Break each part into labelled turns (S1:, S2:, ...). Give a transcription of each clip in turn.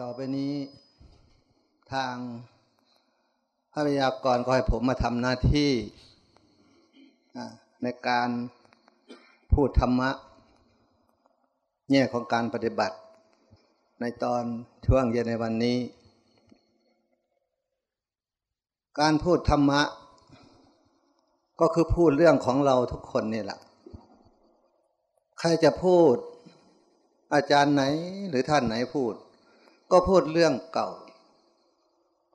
S1: ต่อไปนี้ ทางพระยากรก็ให้ผมมาทำหน้าที่ในการพูดธรรมะ แง่ของการปฏิบัติ ในตอนช่วงเย็นในวันนี้ การพูดธรรมะ ก็คือพูดเรื่องของเราทุกคนนี่แหละ ใครจะพูดอาจารย์ไหนหรือท่านไหนพูด ก็พูดเรื่องเก่า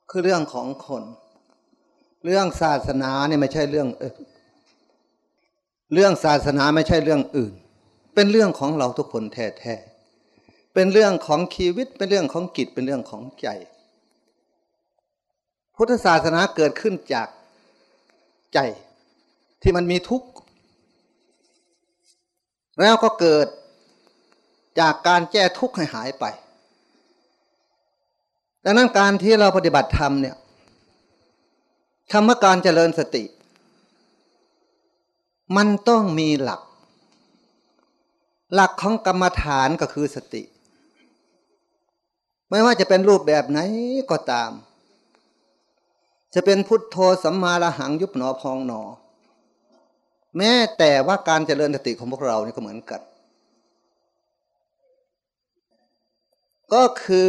S1: คือเรื่องของคน เรื่องศาสนาเนี่ยไม่ใช่เรื่องเรื่องศาสนาไม่ใช่เรื่องอื่น เป็นเรื่องของเราทุกคนแท้ๆเป็นเรื่องของชีวิต เป็นเรื่องของกิจเป็นเรื่องของใจ พุทธศาสนาเกิดขึ้นจากใจที่มันมีทุกข์ แล้วก็เกิดจากการแก้ทุกข์ให้หายไป ดังนั้นการที่เราปฏิบัติธรรมเนี่ยคำว่าการเจริญสติ มันต้องมีหลัก หลักของกรรมฐานก็คือสติ ไม่ว่าจะเป็นรูปแบบไหนก็ตาม จะเป็นพุทโธสัมมาระหังยุบหนอพองหนอ แม้แต่ว่าการเจริญสติของพวกเรานี่ก็เหมือนกัน ก็คือ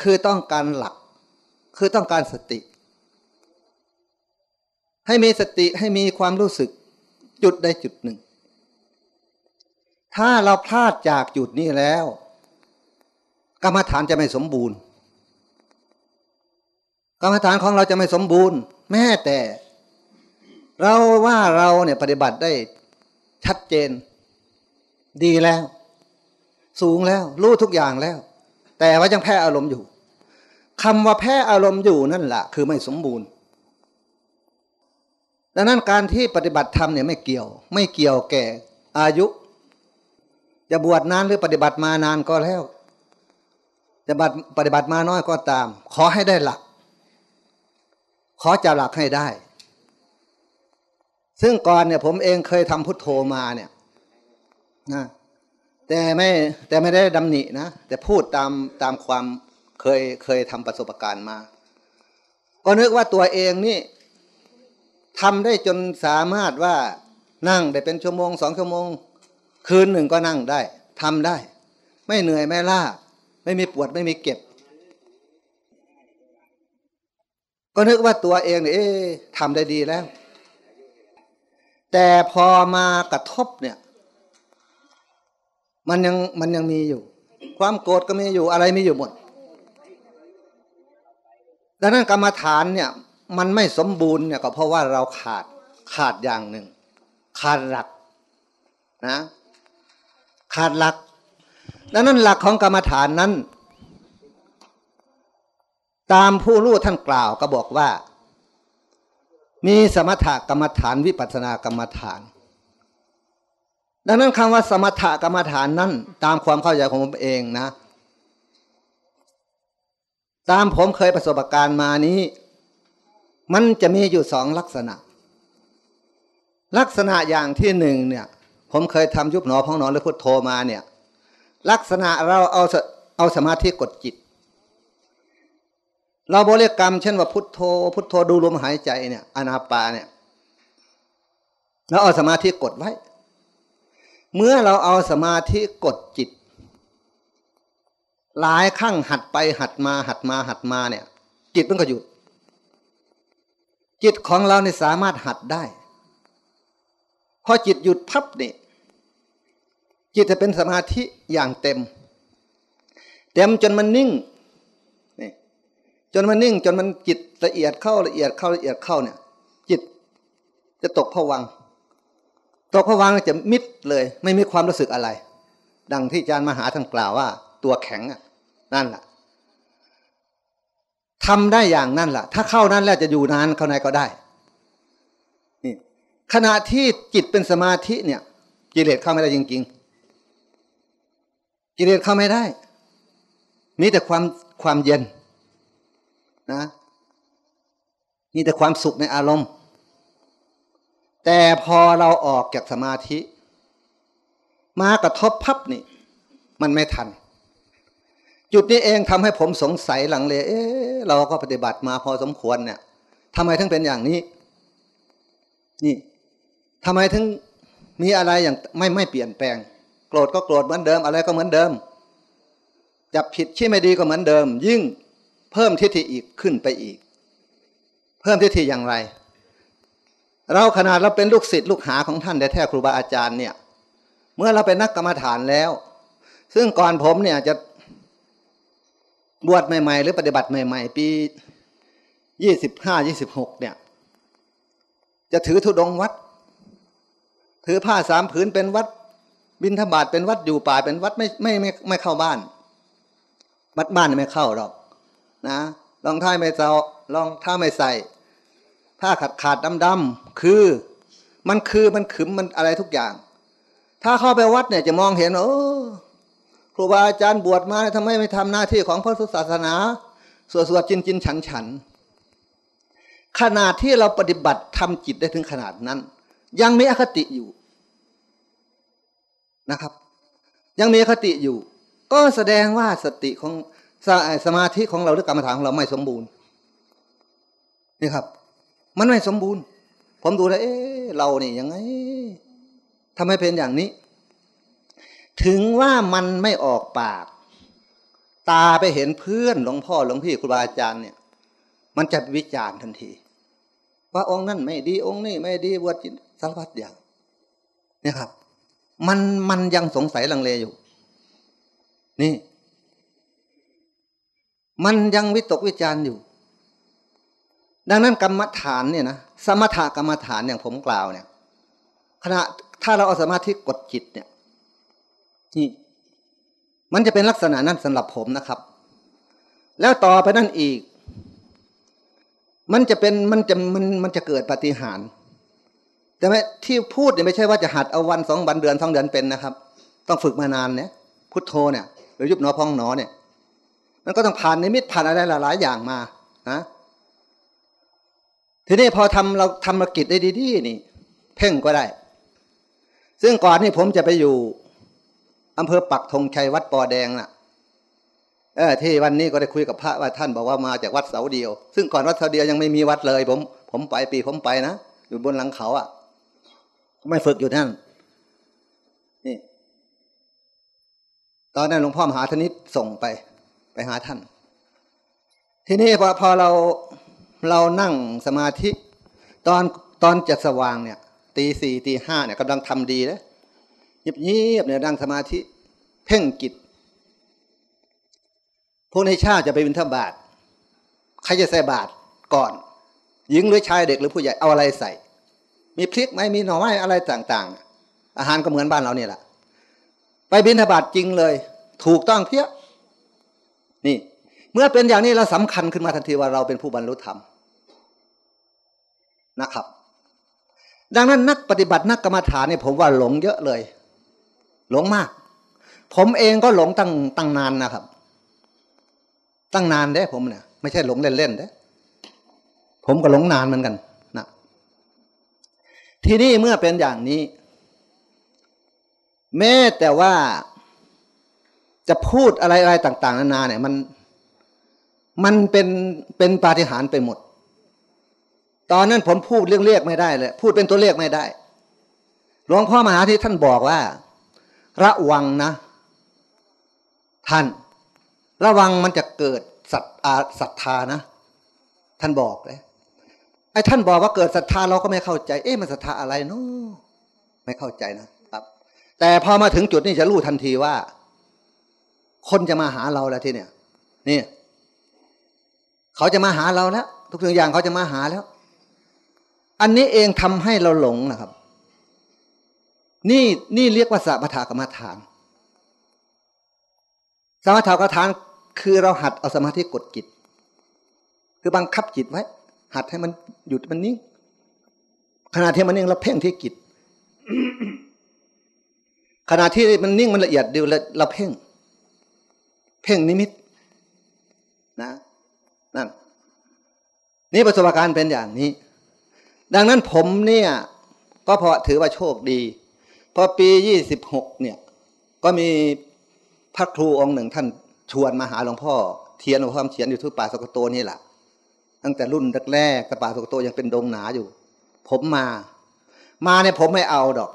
S1: คือต้องการหลัก คือต้องการสติ ให้มีสติให้มีความรู้สึกจุดใดจุดหนึ่ง ถ้าเราพลาดจากจุดนี้แล้ว กรรมฐานจะไม่สมบูรณ์ กรรมฐานของเราจะไม่สมบูรณ์ แม้แต่ เราว่าเราเนี่ยปฏิบัติได้ชัดเจน ดีแล้ว สูงแล้ว รู้ทุกอย่างแล้ว แต่ว่ายังแพ้อารมณ์อยู่คำว่าแพ้อารมณ์อยู่นั่นแหละคือไม่สมบูรณ์ ดังนั้นการที่ปฏิบัติธรรมเนี่ยไม่เกี่ยว ไม่เกี่ยวแก่อายุ จะบวชนานหรือปฏิบัติมานานก็แล้วจะปฏิบัติมาน้อยก็ตาม ขอให้ได้หลัก ขอจะหลักให้ได้ ซึ่งก่อนเนี่ยผมเองเคยทำพุทโธมาเนี่ยนะ แต่ไม่แต่ไม่ได้ดำหนินะ แต่พูดตามตามความเคยเคยทำประสบการณ์มา ก็นึกว่าตัวเองนี่ทำได้จนสามารถว่านั่งได้เป็นชั่วโมงสองชั่วโมง คืนหนึ่งก็นั่งได้ทำได้ ไม่เหนื่อยไม่ล้าไม่มีปวดไม่มีเก็บ ก็นึกว่าตัวเองเนี่ยทำได้ดีแล้ว แต่พอมากระทบเนี่ย มันยังมันยังมีอยู่ ความโกรธก็มีอยู่อะไรมีอยู่หมด ดังนั้นกรรมฐานเนี่ยมันไม่สมบูรณ์เนี่ยก็เพราะว่าเราขาดขาดอย่างหนึ่ง ขาดหลักนะ ขาดหลัก ดังนั้นหลักของกรรมฐานนั้น ตามผู้รู้ท่านกล่าวก็บอกว่า มีสมถกรรมฐานวิปัสสนากรรมฐาน ดังนั้นคำว่าสมถกรรมฐานนั้น ตามความเข้าใจของผมเองนะ ตามผมเคยประสบการณ์มานี้ มันจะมีอยู่สองลักษณะ ลักษณะอย่างที่หนึ่งเนี่ย ผมเคยทำยุบหนอพองหนอหรือพุทโธมาเนี่ย ลักษณะเราเอาเอาสมาธิกดจิต เราบริกรรมเช่นว่าพุทโธ พุทโธดูลมหายใจเนี่ยอนาปาเนี่ยแล้วเอาสมาธิกดไว้ เมื่อเราเอาสมาธิกดจิต หลายครั้งหัดไปหัดมาหัดมาหัดมาเนี่ย จิตมันก็หยุด จิตของเราเนี่ยสามารถหัดได้ พอจิตหยุดพับนี่จิตจะเป็นสมาธิอย่างเต็ม เต็มจนมันนิ่งนี่จนมันนิ่ง จนมันจิตละเอียดเข้าละเอียดเข้าละเอียดเข้าเนี่ย จิตจะตกผวัง ตกผวังจะมิดเลย ไม่มีความรู้สึกอะไร ดังที่อาจารย์มหาท่านกล่าวว่า ตัวแข็งนั่นแหละทำได้อย่างนั่นแหละถ้าเข้านั้นแล้วจะอยู่นานเข้าในก็ได้นี่ขณะที่จิตเป็นสมาธิเนี่ย กิเลสเข้าไม่ได้จริง ๆ กิเลสเข้าไม่ได้ มีแต่ความความเย็นนะมีแต่ความสุขในอารมณ์ แต่พอเราออกจากสมาธิ มากระทบพับนี่ มันไม่ทัน จุดนี้เองทำให้ผมสงสัยหลังเลยเอ๊ะเราก็ปฏิบัติมาพอสมควรเนี่ยทำไมถึงเป็นอย่างนี้ นี่ทำไมถึงมีอะไรอย่างไม่ไม่เปลี่ยนแปลง โกรธก็โกรธเหมือนเดิม อะไรก็เหมือนเดิม จับผิดที่ไม่ดีก็เหมือนเดิม ยิ่งเพิ่มทิฏฐิอีกขึ้นไปอีก เพิ่มทิฏฐิอย่างไร เราขนาดเราเป็นลูกศิษย์ลูกหาของท่านแต่แท้ครูบาอาจารย์เนี่ย เมื่อเราเป็นนักกรรมฐานแล้ว ซึ่งก่อนผมเนี่ยจะบวชใหม่ ๆ หรือปฏิบัติใหม่ ๆ ปียี่สิบห้ายี่สิบหกเนี่ย จะถือธุดงวัด ถือผ้าสามผืนเป็นวัด บินทบาทเป็นวัดอยู่ป่าเป็นวัดไม่ไม่ไม่ไม่เข้าบ้าน วัดบ้านไม่เข้าหรอก นะรองเท้าไม่เจ้ารองเท้าไม่ใส่ ผ้าขาดขาดดำดำคือ มันคือมันขึมมันอะไรทุกอย่าง ถ้าเข้าไปวัดเนี่ยจะมองเห็นโอ้ครูบาอาจารย์บวชมาทำไมไม่ทำหน้าที่ของพระศาสนาสวดสวดจินจินฉันฉันขนาดที่เราปฏิบัติทำจิตได้ถึงขนาดนั้น ยังมีอคติอยู่นะครับ ยังมีอคติอยู่ ก็แสดงว่าสติของสสมาธิของเราหรือกรรมฐานของเราไม่สมบูรณ์นี่ครับ มันไม่สมบูรณ์ ผมดูแล้วเอ๊ะเราเนี่ยยังไงทำไมเป็นอย่างนี้ ถึงว่ามันไม่ออกปาก ตาไปเห็นเพื่อนหลวงพ่อหลวงพี่ครูบาอาจารย์เนี่ย มันจะวิจารณ์ทันที ว่าองค์นั้นไม่ดีองค์นี้ไม่ดีบวชจิตสารพัดอย่างนี่ครับ มันมันยังสงสัยลังเลอยู่ นี่ มันยังวิตกวิจารณ์อยู่ ดังนั้นกรรมฐานเนี่ยนะสมถกรรมฐานอย่างผมกล่าวเนี่ยขณะถ้าเราเอาสมาธิกดจิตเนี่ยนี่มันจะเป็นลักษณะนั้นสำหรับผมนะครับ แล้วต่อไปนั่นอีก มันจะเป็นมันจะมันมันจะเกิดปฏิหารแต่ไม่ที่พูดเนี่ยไม่ใช่ว่าจะหัดเอาวันสองวันเดือนสองเดือนเป็นนะครับ ต้องฝึกมานานเนี่ยพุทโธเนี่ย หรือยุบหนอพองหนอเนี่ย มันก็ต้องผ่านนิมิตผ่านอะไรหลาย ๆ อย่างมานะ ทีนี้พอทำเราทำกิจได้ดีๆนี่ เพ่งก็ได้ ซึ่งก่อนนี่ผมจะไปอยู่อำเภอปักธงชัยวัดปอแดงน่ะ เออที่วันนี้ก็ได้คุยกับพระว่าท่านบอกว่ามาจากวัดเสาเดียว ซึ่งก่อนวัดเสาเดียวยังไม่มีวัดเลย ผม ผมไปปีผมไปนะอยู่บนหลังเขาอะ่ะไม่ฝึกอยู่นั่นนี่ ตอนนั้นหลวงพ่อมหาธนิตส่งไป ไปหาท่าน ทีนี้พอพอเรา เรานั่งสมาธิ ตอนตอนจะสว่างเนี่ยตีสี่ตีห้าเนี่ยกำลังทำดีแล้วเงียบเนี่ยนั่งสมาธิ เพ่งจิตพวกในชาติจะไปบิณฑบาตใครจะใส่บาตรก่อน หญิงหรือชายเด็กหรือผู้ใหญ่เอาอะไรใส่ มีพริกไหมมีหน่อไม้อะไรต่างๆ อาหารก็เหมือนบ้านเราเนี่ยแหละไปบิณฑบาตจริงเลย ถูกต้องเพี้ยนี่ มื่อเป็นอย่างนี้เราสำคัญขึ้นมาทันทีว่าเราเป็นผู้บรรลุธรรมนะครับ ดังนั้นนักปฏิบัตินักกรรมฐานเนี่ยผมว่าหลงเยอะเลย หลงมาก ผมเองก็หลงตั้งตั้งนานนะครับ ตั้งนานเด้ผมเนี่ยไม่ใช่หลงเล่นๆเด้ผมก็หลงนานเหมือนกันนะทีนี้เมื่อเป็นอย่างนี้ แม้แต่ว่าจะพูดอะไรอะไรต่าง ๆ นานาเนี่ยมัน มันเป็นเป็นปาฏิหาริย์ไปหมด ตอนนั้นผมพูดเรื่องเลขไม่ได้เลย พูดเป็นตัวเลขไม่ได้ หลวงพ่อมหาที่ท่านบอกว่า ระวังนะ ท่าน ระวังมันจะเกิดศรัทธานะ ท่านบอกเลยไอ้ท่านบอกว่าเกิดศรัทธาเราก็ไม่เข้าใจ เอ๊ะมันศรัทธาอะไรเนาะไม่เข้าใจนะครับ แต่พอมาถึงจุดนี้จะรู้ทันทีว่า คนจะมาหาเราแล้วที่เนี่ย นี่ เขาจะมาหาเราแล้วทุกสิ่งอย่างเขาจะมาหาแล้ว อันนี้เองทำให้เราหลงนะครับ นี่นี่เรียกว่าสัมถกรรมฐาน สมถกรรมฐานคือเราหัดเอาสมาธิกดจิต คือบังคับจิตไว้ หัดให้มันหยุดมันนิ่งขณะที่มันนิ่งเราเพ่งที่จิตขณะที่มันนิ่งมันละเอียดเดูเราเพ่ง เพ่งนิมิต นะ นั่นนี่ประสบการณ์เป็นอย่างนี้ ดังนั้นผมเนี่ย ก็พอถือว่าโชคดีพอปียี่สิบหกเนี่ย ก็มีพระครูองค์หนึ่งท่านชวนมาหาหลวงพ่อเทียนหลวงพ่อเขียนอยู่ที่ป่าสกโตนี่แหละตั้งแต่รุ่นแรกๆแต่ป่าสกโตยังเป็นดงหนาอยู่ ผมมา มาเนี่ยผมไม่เอาดอก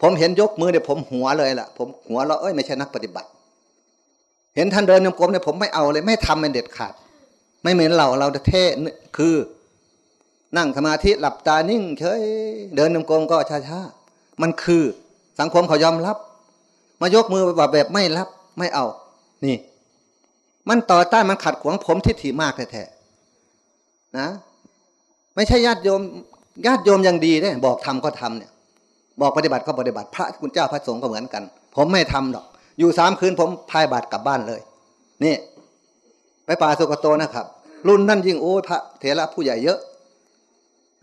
S1: ผมเห็นยกมือเนี่ยผมหัวเลยล่ะ ผมหัวเราเอ้ยไม่ใช่นักปฏิบัติ เห็นท่านเดินยมกลมเนี่ยผมไม่เอาเลย ไม่ทำเป็นเด็ดขาด ไม่เหมือนเราเราเท่คือ นั่งสมาธิหลับตานิ่งเฉยเดินยมกลมก็ช้าๆมันคือสังคมเขายอมรับ มายกมือแบบแบบไม่รับไม่เอา นี่ มันต่อต้านมันขัดขวางผมทิฏฐิมากแท้ๆนะ ไม่ใช่ญาติโยมญาติโยมยังดีได้บอกทำก็ทำเนี่ย บอกปฏิบัติก็ปฏิบัติพระคุณเจ้าพระสงฆ์ก็เหมือนกัน ผมไม่ทำหรอก อยู่สามคืนผมพายบาตรกลับบ้านเลย นี่ ป่าสุกโตนะครับ รุ่นนั่นยิ่งโอ้พระเถระผู้ใหญ่เยอะ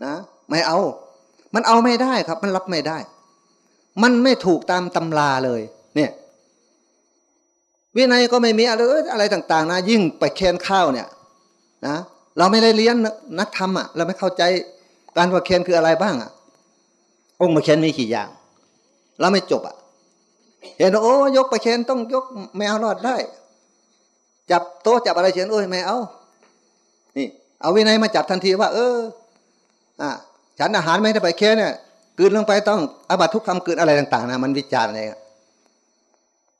S1: นะ ไม่เอา มันเอาไม่ได้ครับ มันรับไม่ได้ มันไม่ถูกตามตำราเลย เนี่ยวินัยก็ไม่มีอะไรอะไรต่าง ๆ นะ ยิ่งไปเค้นข้าวเนี่ย นะเราไม่ได้เรียนนักธรรมอะ เราไม่เข้าใจการประเคนคืออะไรบ้างอะ องค์ประเคนมีกี่อย่าง เราไม่จบอะ เห็นโอ้ยกประเคนต้องยกแมวรอดได้ จับโต๊ะจับอะไรเฉียนโอ้ยไม่เอา นี่ เอาวินัยมาจับทันทีว่า เออ อ่าฉันอาหารไม่ได้ไปเคนเนี่ยกืนลงไปต้องอาบัตทุกคำกืนอะไรต่าง ๆนะมันวิจารณ์อะไร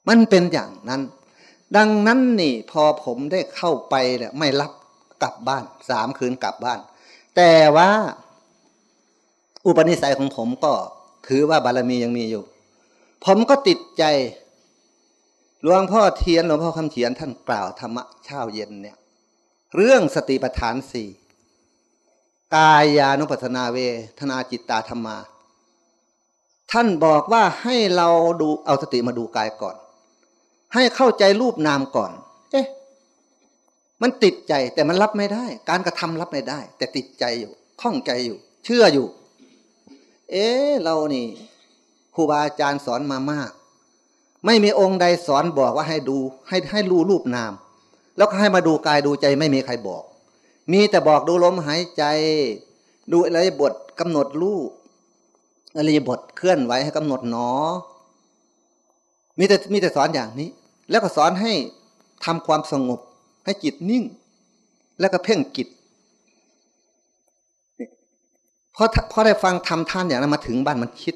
S1: มันเป็นอย่างนั้น ดังนั้นนี่ พอผมได้เข้าไปเนี่ยไม่รับกลับบ้านสามคืนกลับบ้าน แต่ว่า อุปนิสัยของผมก็ถือว่าบารมียังมีอยู่ ผมก็ติดใจ หลวงพ่อเทียนหลวงพ่อคำเขียนท่านกล่าวธรรมะเช้าเย็นเนี่ย เรื่องสติปัฏฐานสี่กายานุปัสนาเวทนาจิตตาธรรมา ท่านบอกว่าให้เราดูเอาสติมาดูกายก่อน ให้เข้าใจรูปนามก่อน เอ๊ะมันติดใจแต่มันรับไม่ได้ การกระทำรับไม่ได้ แต่ติดใจอยู่ข้องใจอยู่ เชื่ออยู่ เอ๊เรานี่ครูบาอาจารย์สอนมามาก ไม่มีองค์ใดสอนบอกว่าให้ดู ให้ให้รู้รูปนาม แล้วก็ให้มาดูกายดูใจไม่มีใครบอก มีแต่บอกดูลมหายใจ ดูอะไรบทกำหนดรูปอะไรบทเคลื่อนไหวให้กำหนดหนอ มีแต่มีแต่สอนอย่างนี้ แล้วก็สอนให้ทำความสงบ ให้จิตนิ่ง แล้วก็เพ่งจิตเพราะพอได้ฟังทำท่านอย่างนั้นมาถึงบ้านมันคิด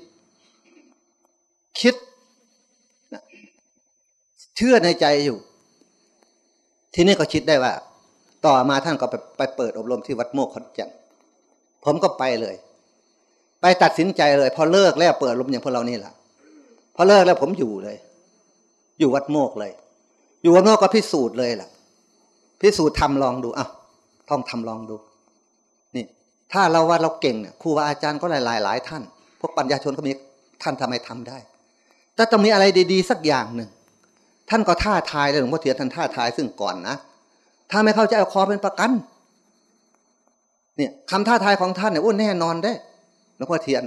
S1: คิด เชื่อในใจอยู่ ทีนี้ก็คิดได้ว่า ต่อมาท่านก็ไปไปเปิดอบรมที่วัดโมกขอนแก่นผมก็ไปเลย ไปตัดสินใจเลย พอเลิกแล้วเปิดอบรมอย่างพวกเรานี่แหละพอเลิกแล้วผมอยู่เลย อยู่วัดโมกเลย อยู่วัดโมกก็พิสูจน์เลยแหละพิสูจน์ทำลองดูอะต้องทำลองดู นี่ ถ้าเราว่าเราเก่งเนี่ยครูบาอาจารย์ก็หลายหลายหลายท่าน พวกปัญญาชนก็มีท่านทำไมทำได้แต่ต้องมีอะไรดี ๆ สักอย่างหนึ่ง ท่านก็ท่าทายเลยหลวงพ่อเทียนท่านท่าทายซึ่งก่อนนะถ้าไม่เข้าใจเอาคอเป็นประกัน เนี่ยคำท่าทายของท่านเนี่ยโอ้แน่นอนได้หลวงพ่อเทียน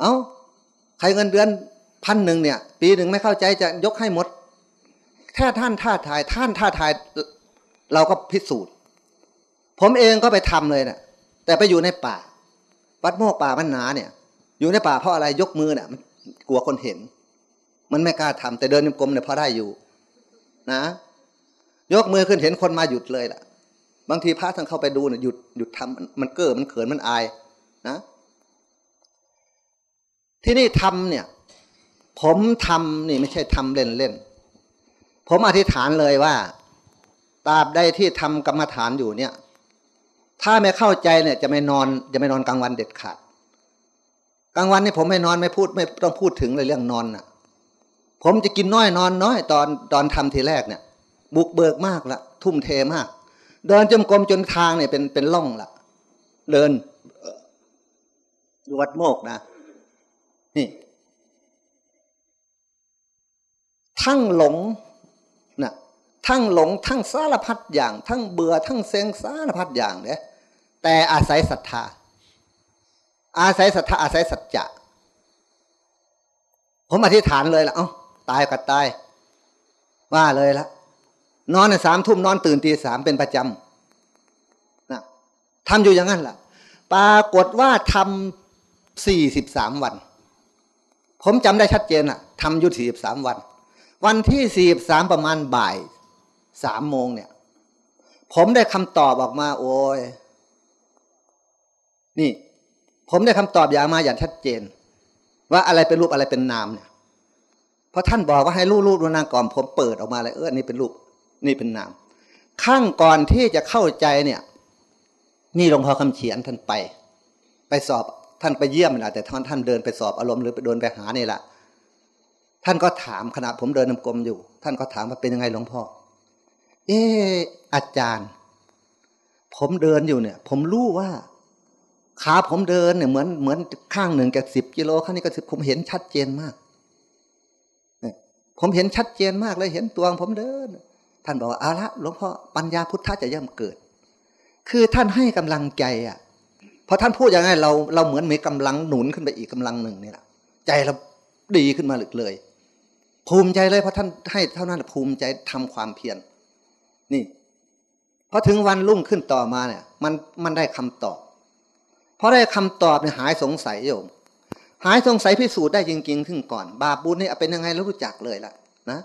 S1: เอา้าใครเงินเดือนพันหนึ่งเนี่ย ปีหนึ่งไม่เข้าใจจะยกให้หมดถ้าท่านท่าทาย ท่านท่าทายเราก็พิสูจน์ ผมเองก็ไปทำเลยเนะ่ยแต่ไปอยู่ในป่า วัดโมกป่ามันหนาเนี่ย อยู่ในป่าเพราะอะไรยกมือเนี่ยมันกลัวคนเห็น มันไม่กล้าทำแต่เดินยมกลมเนี่ยพอได้อยู่ นะ ยกมือขึ้นเห็นคนมาหยุดเลยล่ะ บางทีพระท่านเข้าไปดูเนี่ยหยุดหยุดทำมันเก้อมันเขินมันอาย นะ ที่นี่ทำเนี่ย ผมทำนี่ไม่ใช่ทำเล่นเล่นผมอธิษฐานเลยว่าตราบใดที่ทำกรรมฐานอยู่เนี่ย ถ้าไม่เข้าใจเนี่ยจะไม่นอนจะไม่นอนกลางวันเด็ดขาดกลางวันนี่ผมไม่นอนไม่พูดไม่ต้องพูดถึงเลยเรื่องนอนน่ะ ผมจะกินน้อยนอนน้อยตอนตอนทำทีแรกเนี่ย บุกเบิกมากละทุ่มเทมาก เดินจมกรมจนทางเนี่ยเป็นเป็นล่องละเดินวัดโมกนะนี่ ทั้งหลงนะทั้งหลงทั้งสารพัดอย่าง ทั้งเบื่อทั้งเซ็งสารพัดอย่างเนี่ยแต่อาศัยศรัทธา อาศัยศรัทธาอาศัยสัจจะผมอธิษฐานเลยละเอ้า ตายก็ตาย ว่าเลยละนอนในสามทุ่มนอนตื่นตีสามเป็นประจำนะทำอยู่อย่างนั้นแหละปรากฏว่าทำสี่สิบสามวัน ผมจำได้ชัดเจนอะทำอยู่สี่สิบสามวัน วันที่สี่สิบสามประมาณบ่ายสามโมงเนี่ย ผมได้คำตอบออกมา โอ้ยนี่ ผมได้คำตอบอย่างมาอย่างชัดเจน ว่าอะไรเป็นรูปอะไรเป็นนามเนี่ย เพราะท่านบอกว่าให้รูปรูปนามก่อนผมเปิดออกมาเลยเออนี่เป็นรูปนี่เป็นนามข้างก่อนที่จะเข้าใจเนี่ย นี่หลวงพ่อคำเขียนท่านไป ไปสอบท่านไปเยี่ยมนะแต่ท่านท่านเดินไปสอบอารมณ์หรือไปเดินไปหานี่แหละท่านก็ถามขณะผมเดินนำกลมอยู่ ท่านก็ถามว่าเป็นยังไงหลวงพ่อ เอออาจารย์ ผมเดินอยู่เนี่ย ผมรู้ว่าขาผมเดินเนี่ยเหมือนเหมือนข้างหนึ่งกับสิบกิโลข้างนี้ก็สิบผมเห็นชัดเจนมาก ผมเห็นชัดเจนมากเลยเห็นตัวผมเดิน ท่านบอกว่าเอาละหลวงพ่อปัญญาพุทธะจะย่อมเกิด คือท่านให้กำลังใจอะพอท่านพูดอย่างไรเราเราเหมือนมีกำลังหนุนขึ้นไปอีกกำลังหนึ่งนี่แหละใจเราดีขึ้นมาลึกเลย ภูมิใจเลยเพราะท่านให้เท่านั้นภูมิใจทำความเพียรนี่พอถึงวันรุ่งขึ้นต่อมาเนี่ย มันมันได้คำตอบพอได้คำตอบเนี่ยหายสงสัยโยม หายสงสัยพิสูจน์ได้จริงๆขึ้นก่อน บาปบุญนี่เป็นยังไงรู้จักเลยล่ะนะ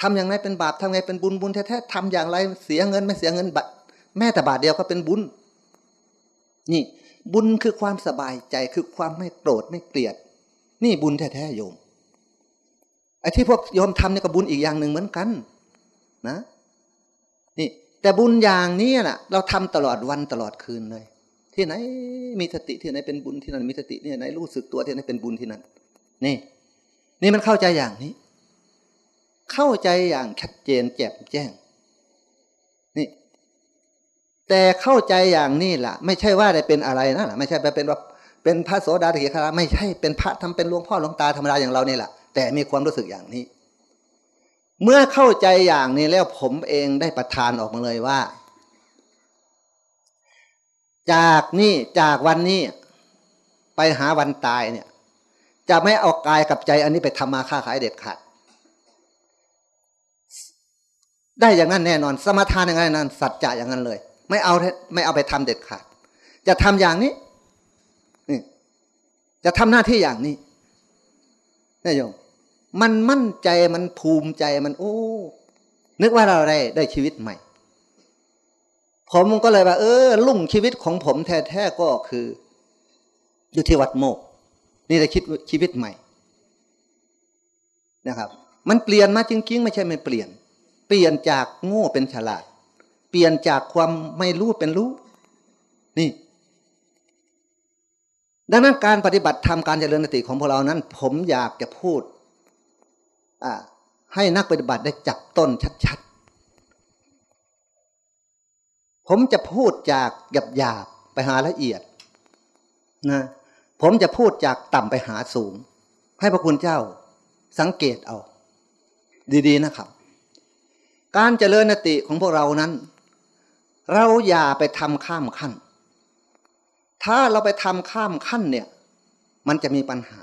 S1: ทำอย่างไรเป็นบาปทำไงเป็นบุญบุญแท้ๆทำอย่างไรเสียเงินไม่เสียเงินบัตแม้แต่บาทเดียวก็เป็นบุญ นี่ บุญคือความสบายใจคือความไม่โกรธไม่เกลียด นี่บุญแท้ๆโยมไอ้ที่พวกโยมทำนี่ก็บุญอีกอย่างหนึ่งเหมือนกัน นะ นี่ แต่บุญอย่างนี้น่ะ เราทำตลอดวันตลอดคืนเลย ที่ไหนมีสติที่ไหนเป็นบุญที่นั่นมีสติที่ไหนรู้สึกตัวที่ไหนเป็นบุญที่นั่นนี่นี่มันเข้าใจอย่างนี้ เข้าใจอย่างชัดเจนแจ่มแจ้ง นี่ แต่เข้าใจอย่างนี้ล่ะ ไม่ใช่ว่าได้เป็นอะไรนะไม่ใช่ไปเป็นว่าเป็นพระโสดาถิคาราไม่ใช่เป็นพระทำเป็นหลวงพ่อหลวงตาธรรมดาอย่างเรานี่แหละแต่มีความรู้สึกอย่างนี้ เมื่อเข้าใจอย่างนี้แล้วผมเองได้ประทานออกมาเลยว่า จากนี่จากวันนี้ไปหาวันตายเนี่ย จะไม่เอากายกับใจอันนี้ไปทำมาค้าขายเด็ดขาดได้อย่างนั้นแน่นอน สมทานอย่างนั้นสัจจะอย่างนั้นเลย ไม่เอาไม่เอาไปทำเด็ดขาด จะทำอย่างนี้นี่จะทำหน้าที่อย่างนี้นี่โยมมันมั่นใจมันภูมิใจมันโอ้ นึกว่าเราได้ได้ชีวิตใหม่ ผมก็เลยว่าเออลุ่งชีวิตของผมแท้ๆก็คือ อยู่ที่วัดโมก นี่จะคิดชีวิตใหม่นะครับ มันเปลี่ยนมาจริงๆ ไม่ใช่ไม่เปลี่ยน เปลี่ยนจากโง่เป็นฉลาด เปลี่ยนจากความไม่รู้เป็นรู้ นี่ ดังนั้นการปฏิบัติธรรมการเจริญสติของพวกเรานั้น ผมอยากจะพูดให้นักปฏิบัติได้จับต้นชัด ผมจะพูดจากหยาบหยาบไปหาละเอียดนะผมจะพูดจากต่ำไปหาสูง ให้พระคุณเจ้าสังเกตเอา ดีๆนะครับ การเจริญนติของพวกเรานั้น เราอย่าไปทำข้ามขั้น ถ้าเราไปทำข้ามขั้นเนี่ย มันจะมีปัญหา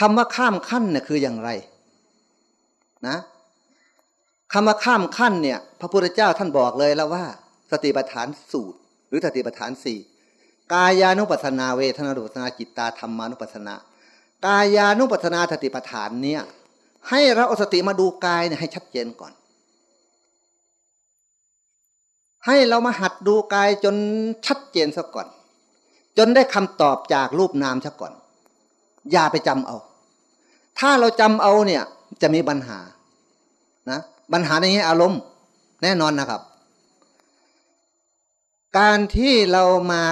S1: คำว่าข้ามขั้นเนี่ยคืออย่างไร นะ คำว่าข้ามขั้นเนี่ยพระพุทธเจ้าท่านบอกเลยแล้วว่า สติปัฏฐานสูตร หรือสติปัฏฐานสี่กายานุปัสนาเวทนานุปัสนาจิตตาธรรมานุปัสนากายานุปัสนาสติปัฏฐานเนี่ยให้เราเอาสติมาดูกายเนี่ยให้ชัดเจนก่อน ให้เรามาหัดดูกายจนชัดเจนซะก่อน จนได้คำตอบจากรูปนามซะก่อน อย่าไปจำเอา ถ้าเราจำเอาเนี่ยจะมีปัญหานะ ปัญหาในนี้อารมณ์แน่นอนนะครับ การที่เรามา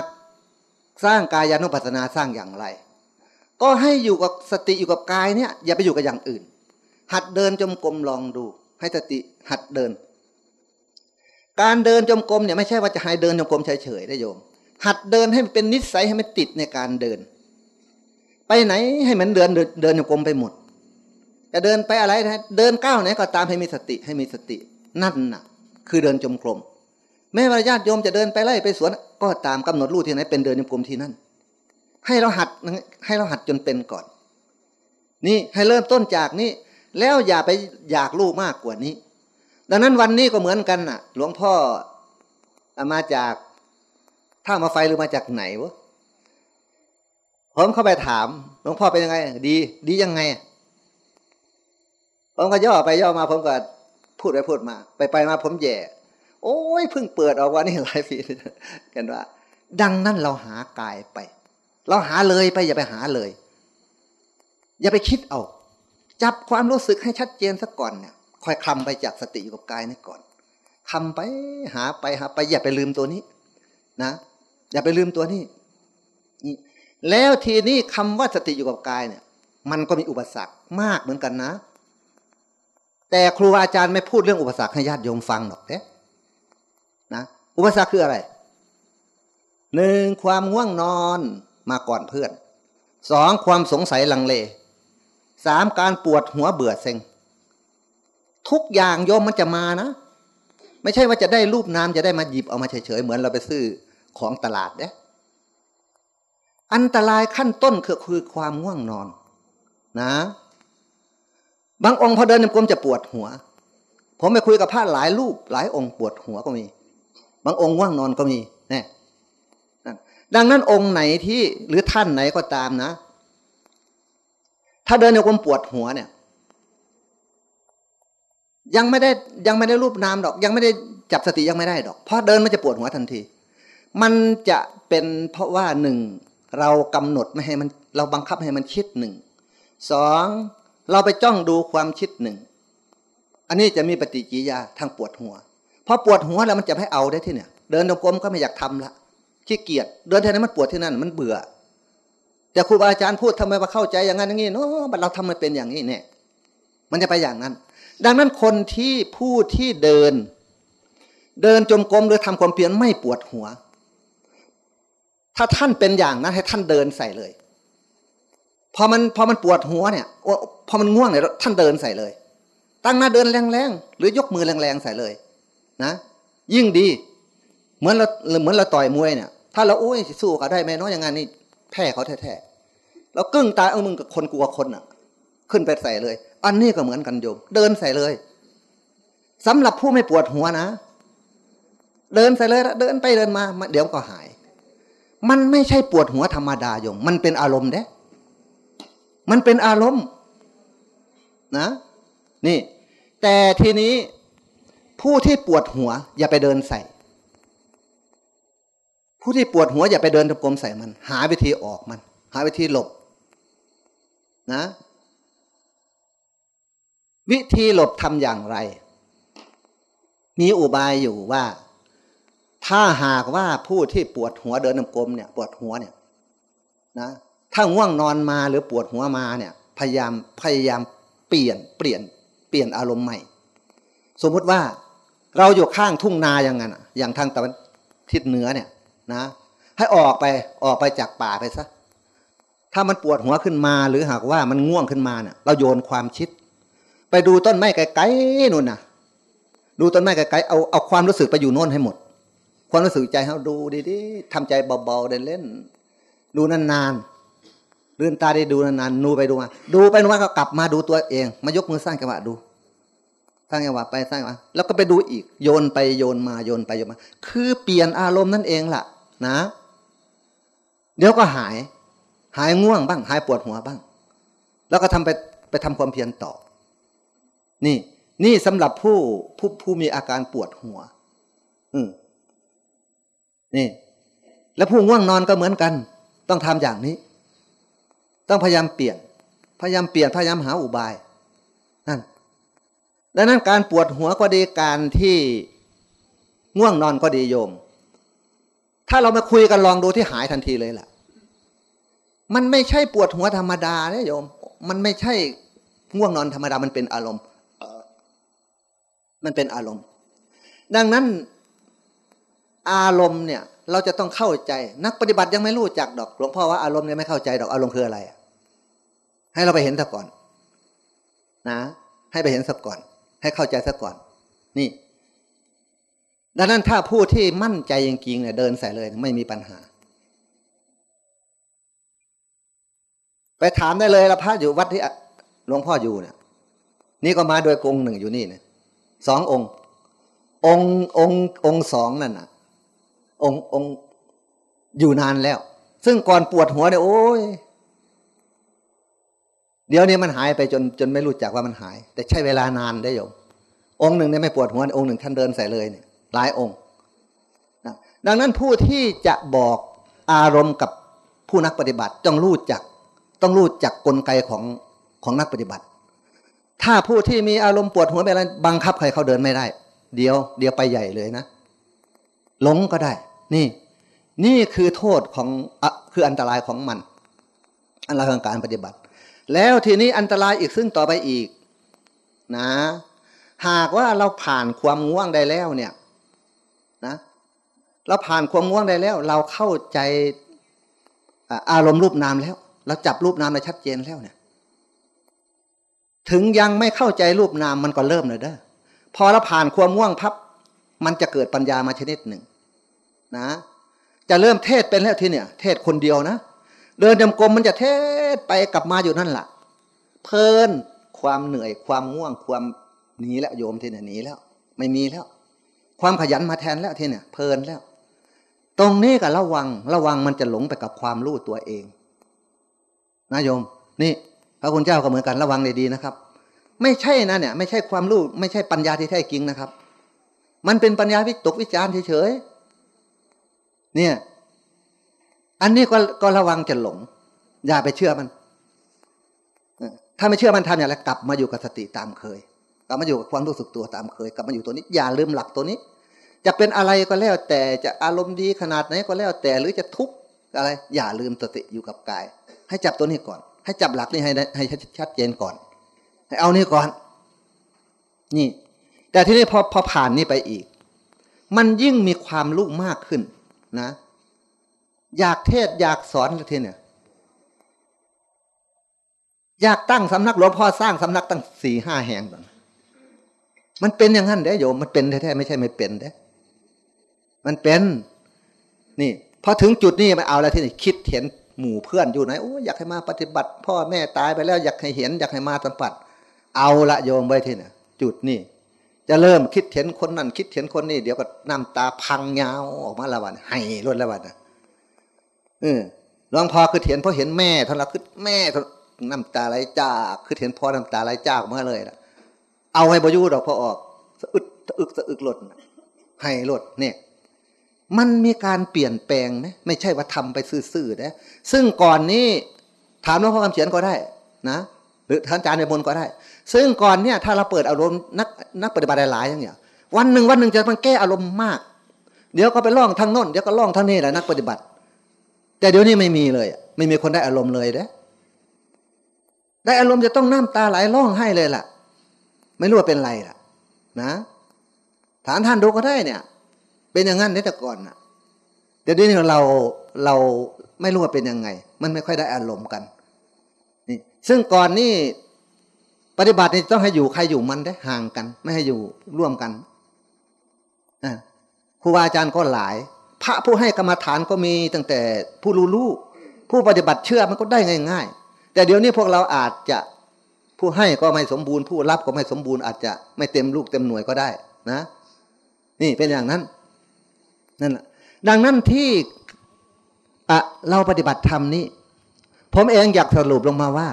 S1: สร้างกายานุปัสสนาสร้างอย่างไร ก็ให้อยู่กับสติอยู่กับกายเนี่ย อย่าไปอยู่กับอย่างอื่น หัดเดินจมกรมลองดู ให้สติหัดเดิน การเดินจมกรมเนี่ยไม่ใช่ว่าจะให้เดินจมกรมเฉยๆได้โยม หัดเดินให้มันเป็นนิสัยให้มันติดในการเดิน ไปไหนให้มันเดินเดินจมกรมไปหมด จะเดินไปอะไรนะเดินก้าวไหนก็ตามให้มีสติให้มีสติ นั่นน่ะ คือเดินจมกรมแม้ว่าญาติโยมจะเดินไปไล่ไปสวน ก็ตามกำหนดรูที่ไหนเป็นเดินจมกรมที่นั่น ให้เราหัดให้เราหัดจนเป็นก่อน นี่ให้เริ่มต้นจากนี้ แล้วอย่าไปอยากรู้มากกว่านี้ ดังนั้นวันนี้ก็เหมือนกันน่ะ หลวงพ่อมาจากท่ามาไฟหรือมาจากไหนวะผมเข้าไปถามหลวงพ่อเป็นยังไง ดี ดียังไง ผมก็ย่อไปย่อมาผมก็พูดไปพูดมา ไปไปมาผมแย่ โอ้ยเพิ่งเปิดออกว่านี่หลายปีกันว่า ดังนั้นเราหากายไป เราหาเลยไปอย่าไปหาเลย อย่าไปคิดเอาจับความรู้สึกให้ชัดเจนสักก่อนเนี่ยคอยคลำไปจากสติอยู่กับกายนี่ก่อนคำไปหาไปหาไปอย่าไปลืมตัวนี้ นะ อย่าไปลืมตัวนี้ แล้วทีนี้คำว่าสติอยู่กับกายเนี่ย มันก็มีอุปสรรคมากเหมือนกันนะ แต่ครูอาจารย์ไม่พูดเรื่องอุปสรรคให้ญาติโยมฟังหรอกเด้นะอุปสรรคคืออะไรหนึ่งความง่วงนอนมาก่อนเพื่อนสองความสงสัยลังเลสามการปวดหัวเบื่อเซ็ง ทุกอย่างโยมมันจะมานะ ไม่ใช่ว่าจะได้รูปนามจะได้มาหยิบเอามาเฉยๆเหมือนเราไปซื้อของตลาดเด้อันตรายขั้นต้นคือคือความง่วงนอน นะ บางองค์พอเดินในกรมจะปวดหัว ผมไปคุยกับพระหลายรูปหลายองค์ปวดหัวก็มี บางองค์ง่วงนอนก็มีนี่ดังนั้นองค์ไหนที่หรือท่านไหนก็ตามนะ ถ้าเดินในกรมปวดหัวเนี่ย ยังไม่ได้ยังไม่ได้รูปนามดอก ยังไม่ได้จับสติยังไม่ได้ดอกเพราะเดินมันจะปวดหัวทันที มันจะเป็นเพราะว่าหนึ่งเรากำหนดไม่ให้มันเราบังคับให้มันคิดหนึ่งสอง เราไปจ้องดูความคิดหนึ่ง อันนี้จะมีปฏิกิริยาทางปวดหัวพอปวดหัวแล้วมันจะไม่เอาได้ที่เนี่ย เดินตรงกลมก็ไม่อยากทำละขี้เกียจเดินที่นั้นมันปวดที่นั่นมันเบื่อ แต่ครูบาอาจารย์พูดทำไมมาเข้าใจอย่างนั้นอย่างนี้เนาะเราทำมันเป็นอย่างนี้เนี่ย มันจะไปอย่างนั้น ดังนั้นคนที่ผู้ที่เดิน เดินจมกลมหรือทำความเพียรไม่ปวดหัว ถ้าท่านเป็นอย่างนั้นให้ท่านเดินใส่เลย พอมันพอมันปวดหัวเนี่ยพอมันง่วงเนี่ยท่านเดินใส่เลย ตั้งหน้าเดินแรงๆหรือยกมือแรงๆใส่เลยนะ ยิ่งดี เหมือนเราเหมือนเราต่อยมวยเนี่ย ถ้าเราโอ้ยสู้เขาได้ไหมน้อยอย่างงั้นนี่แพ้เขาแท้ๆเรากึ้งตายเอามึงกับคนกลัวคนอะ ขึ้นไปใส่เลย อันนี้ก็เหมือนกันโยมเดินใส่เลยสำหรับผู้ไม่ปวดหัวนะ เดินใส่เลยเดินไปเดินมา เดี๋ยวก็หาย มันไม่ใช่ปวดหัวธรรมดาโยม มันเป็นอารมณ์เด้ มันเป็นอารมณ์นะนี่ แต่ทีนี้ผู้ที่ปวดหัว อย่าไปเดินใส่ ผู้ที่ปวดหัว อย่าไปเดินตะกรมใส่มัน หาวิธีออกมัน หาวิธีหลบ นะ วิธีหลบทำอย่างไร มีอุบายอยู่ว่า ถ้าหากว่าผู้ที่ปวดหัวเดินนำกลมเนี่ย ปวดหัวเนี่ย นะ ถ้าง่วงนอนมาหรือปวดหัวมาเนี่ย พยายามพยายามเปลี่ยนเปลี่ยนเปลี่ยนอารมณ์ใหม่ สมมุติว่าเราอยู่ข้างทุ่งนาอย่างนั้นอย่างทางตะวันทิศเหนือเนี่ยนะ ให้ออกไปออกไปจากป่าไปซะถ้ามันปวดหัวขึ้นมาหรือหากว่ามันง่วงขึ้นมาเนี่ยเราโยนความคิด ไปดูต้นไม้ไกลๆนู่นนะดูต้นไม้ไกลๆเอาเอาความรู้สึกไปอยู่โน่นให้หมด ความรู้สึกใจเขาดูดีๆทำใจเบาๆเล่นๆดูนานๆ ลื่นตาได้ดูนานๆดูไปดูมา ดูไปดูมาก็กลับมาดูตัวเอง มายกมือสร้างจังหวะดู สร้างจังหวะไปสร้างจังหวะแล้วก็ไปดูอีก โยนไปโยนมาโยนไปโยนมา คือเปลี่ยนอารมณ์นั่นเองล่ะ นะ เดี๋ยวก็หาย หายง่วงบ้าง หายปวดหัวบ้าง แล้วก็ทำไปไปทำความเพียรต่อ นี่ นี่สำหรับผู้ผู้ผู้มีอาการปวดหัว อืมนี่ แล้วผู้ง่วงนอนก็เหมือนกัน ต้องทำอย่างนี้ ต้องพยายามเปลี่ยน พยายามเปลี่ยนพยายามหาอุบายนั่นดังนั้นการปวดหัวก็ดีการที่ง่วงนอนก็ดีโยม ถ้าเรามาคุยกันลองดูที่หายทันทีเลยล่ะ มันไม่ใช่ปวดหัวธรรมดาเนี่ยโยม มันไม่ใช่ง่วงนอนธรรมดามันเป็นอารมณ์มันเป็นอารมณ์ ดังนั้นอารมณ์เนี่ย เราจะต้องเข้าใจ นักปฏิบัติยังไม่รู้จักดอกหลวงพ่อว่าอารมณ์เนี่ยไม่เข้าใจดอกอารมณ์คืออะไร ให้เราไปเห็นซะก่อน นะ ให้ไปเห็นซะก่อน ให้เข้าใจซะก่อน นี่ ดังนั้นถ้าผู้ที่มั่นใจจริงๆเนี่ยเดินใส่เลยไม่มีปัญหา ไปถามได้เลยละพระอยู่วัดที่หลวงพ่ออยู่เนี่ยนี่ก็มาโดยกงหนึ่งอยู่นี่เนี่ยสององค์ องค์องค์องค์สองนั่นน่ะ องค์องค์อยู่นานแล้ว ซึ่งก่อนปวดหัวเนี่ยโอ้ยเดี๋ยวนี้มันหายไปจนจนไม่รู้จักว่ามันหาย แต่ใช้เวลานานได้โยมองค์หนึ่งเนี่ยไม่ปวดหัวองค์หนึ่งท่านเดินใส่เลยเนี่ยหลายองค์นะดังนั้นผู้ที่จะบอกอารมณ์กับผู้นักปฏิบัติต้องรู้จัก ต้องรู้จักกลไกของของนักปฏิบัติ ถ้าผู้ที่มีอารมณ์ปวดหัวไปอะไรบังคับใครเขาเดินไม่ได้ เดี๋ยว เดี๋ยวไปใหญ่เลยนะ หลงก็ได้ นี่ นี่คือโทษของอคืออันตรายของมัน อันตรายของการปฏิบัติ แล้วทีนี้อันตรายอีกซึ่งต่อไปอีก นะ หากว่าเราผ่านความง่วงได้แล้วเนี่ย นะ เราผ่านความง่วงได้แล้ว เราเข้าใจอารมณ์รูปนามแล้ว เราจับรูปนามได้ชัดเจนแล้วเนี่ย ถึงยังไม่เข้าใจรูปนามมันก็เริ่มเลยเด้อพอเราผ่านความง่วงพับ มันจะเกิดปัญญามาชนิดหนึ่ง นะ จะเริ่มเทศเป็นแล้วทีเนี่ย เทศคนเดียวนะ เดินจำกรมมันจะเทศไปกลับมาอยู่นั่นแหละเพลินความเหนื่อยความง่วงความหนีแล้วโยมทีเนี่ยหนีแล้ว ไม่มีแล้ว ความขยันมาแทนแล้วทีเนี่ย เพลินแล้ว ตรงนี้ก็ระวังระวังมันจะหลงไปกับความรู้ตัวเองนะโยม นี่ พระคุณเจ้าก็เหมือนกันระวังดีๆนะครับ ไม่ใช่นะเนี่ย ไม่ใช่ความรู้ไม่ใช่ปัญญาที่แท้จริงนะครับ มันเป็นปัญญาวิตกวิจารณ์เฉยๆเนี่ย อันนี้ก็ก็ระวังจะหลง อย่าไปเชื่อมัน ถ้าไม่เชื่อมันทำอย่างไรกลับมาอยู่กับสติตามเคย กลับมาอยู่กับความรู้สึกตัวตามเคย กลับมาอยู่ตัวนี้ อย่าลืมหลักตัวนี้ จะเป็นอะไรก็แล้วแต่จะอารมณ์ดีขนาดไหนก็แล้วแต่หรือจะทุกข์อะไร อย่าลืมสติอยู่กับกาย ให้จับตัวนี้ก่อน ให้จับหลักนี้ให้ให้ชัดเจนก่อน ให้เอานี่ก่อน นี่ แต่ที่นี้พอพอผ่านนี่ไปอีก มันยิ่งมีความรู้มากขึ้นนะ อยากเทศอยากสอนทีเนี่ย อยากตั้งสำนักหลวงพ่อสร้างสำนักตั้งสี่ห้าแห่งก่อนมันเป็นอย่างนั้นเด้โยมมันเป็นแท้ๆไม่ใช่ไม่เป็นเด้ มันเป็น นี่พอถึงจุดนี้มันเอาอะไรที่นี่คิดเห็นหมู่เพื่อนอยู่ไหนโอ้อยากให้มาปฏิบัติ พ่อแม่ตายไปแล้ว อยากให้เห็นอยากให้มาสัมผัสเอาละโยมไว้ที่นี่จุดนี่ จะเริ่มคิดเห็นคนนั้นคิดเห็นคนนี้เดี๋ยวก็น้ำตาพังยาวออกมาละวันให้รดละวันเออหลวงพ่อคือเห็นเพราะเห็นแม่ท่านละคือแม่น้ำตาไหลจ้าคือเห็นพ่อน้ำตาไหลจ้ากมาเลยละเอาให้บอยูดอกพอออกสะอึดสะอึกสะอึกหลดให้หลดเนี่ย มันมีการเปลี่ยนแปลงไหมไม่ใช่ว่าทำไปซื่อๆนะซึ่งก่อนนี้ถามหลวงพ่อคำเขียนก็ได้นะ หรือท่านอาจารย์ในบนก็ได้ ซึ่งก่อนเนี่ยถ้าเราเปิดอารมณ์นักนักปฏิบัติหลายอย่างเงี้ยวันหนึ่งวันหนึ่งจะมันแก้อารมณ์มาก เดี๋ยวก็ไปล่องทางโน้นเดี๋ยวก็ล่องทางนี้แหละนักปฏิบัติ แต่เดี๋ยวนี้ไม่มีเลย ไม่มีคนได้อารมณ์เลยเด้ได้อารมณ์จะต้องน้ำตาไหลร้องให้เลยล่ะ ไม่รู้ว่าเป็นไรล่ะ นะถามท่านดูก็ได้เนี่ย เป็นอย่างนั้นในแต่ก่อนนะเดี๋ยวนี้เราเราไม่รู้ว่าเป็นยังไง มันไม่ค่อยได้อารมณ์กันนี่ซึ่งก่อนนี่ ปฏิบัตินี่ต้องให้อยู่ใครอยู่มันได้ห่างกัน ไม่ให้อยู่ร่วมกันครูบาอาจารย์ก็หลาย พระผู้ให้กรรมฐานก็มีตั้งแต่ผู้รู้รู้ผู้ปฏิบัติเชื่อมันก็ได้ง่าย ๆ แต่เดี๋ยวนี้พวกเราอาจจะผู้ให้ก็ไม่สมบูรณ์ ผู้รับก็ไม่สมบูรณ์อาจจะไม่เต็มลูกเต็มหน่วยก็ได้นะ นี่เป็นอย่างนั้นนั่นแหละดังนั้นที่อะเราปฏิบัติธรรมนี้ ผมเองอยากสรุปลงมาว่า